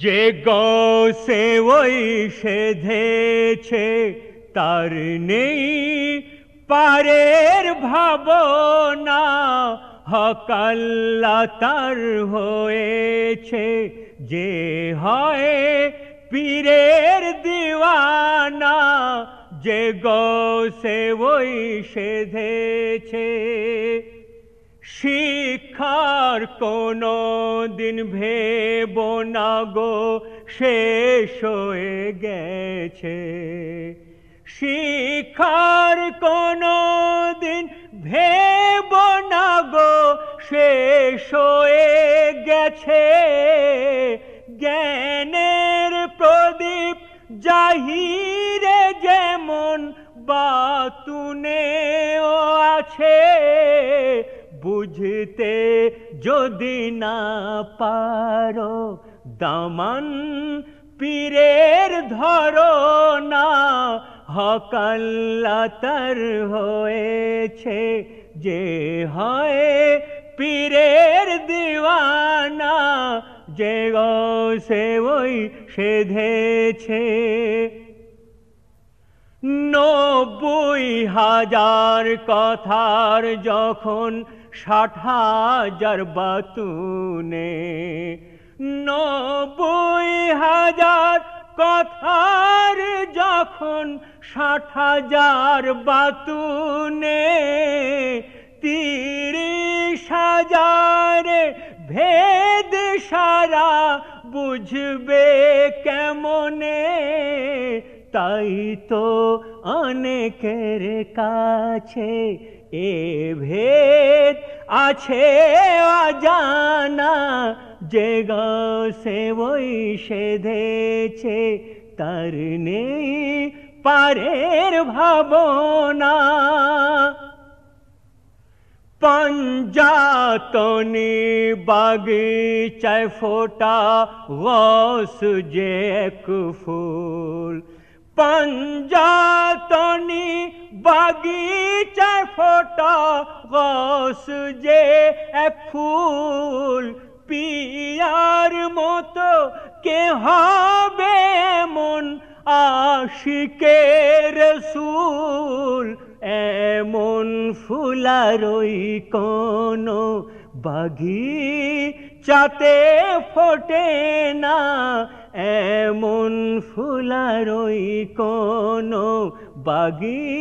যে গো ওই সেধেছে, তার নেই পারের ভাবনা হকাল্লা তার হয়েছে। যে হয় পীরের দিওয়ানা, যে গো ওই সেধেছে। শিক্ষার কোনো দিন ভেব না গো, শেষ হয়ে গেছে। শিক্ষার কোনো দিন ভেব না গো, শেষ হয়ে গেছে। জ্ঞানের প্রদীপ জাহিরে যেমন বাতুনেও আছে। বুঝতে যদি না পারো, দামান পীরের ধরো না হকাল্লা তার হয়েছে, যে হয় পীরের দিওয়ানা, যে সে ওই সেধেছে। নব্বই হাজার কথার যখন ষাট হাজার বাতুনে, নব্বই হাজার কথার যখন ষাট হাজার বাতুনে, তিরিশ হাজার ভেদ সারা বুঝবে কেমনে? তাই তো অনেকের কাছে এ ভেদ আছে অজানা, যে সে ওই সেধেছে তার নেই পারের ভাবনা। পঞ্জাতনি বাগিচায় ফোটা গস যে ফুল পঞ্জাতনি বাগিচায় ফোটা গস যে ফুল পিয়ার মতো কে হবে এমন আশিকের সুল। এমন ফুলারই কোন বাঘি চাতে ফোটে না। এমন ফুলারই কোন বাগি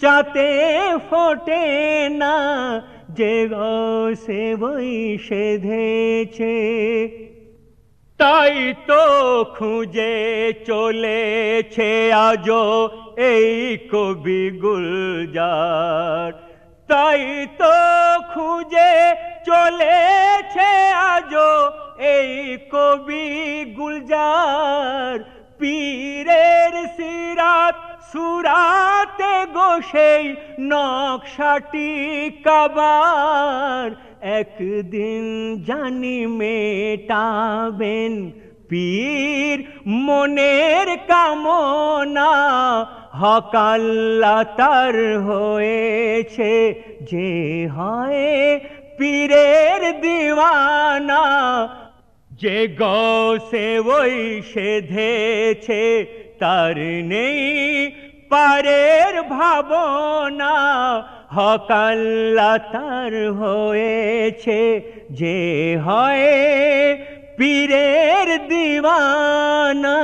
চাতে ফোটে না যে সে বই সেধেছে। তাই তো খুঁজে চলেছে আজো এই কবি গুলজার। তাই তো খুঁজে চলেছে এই কবি গুলজার পীরের সিরাত, সুরাতে গোসেই নকশাটি কাবার। একদিন জানি মেটাবেন পীর মনের কামনা, হকাল্লা তার হয়েছে যে হয় পীরের দিওয়ানা। যে গে ওই সেধেছে, তার নেই পারের ভাবনা। হকাল্লা তার হয়েছে, যে হয় পীরের দিওয়ানা।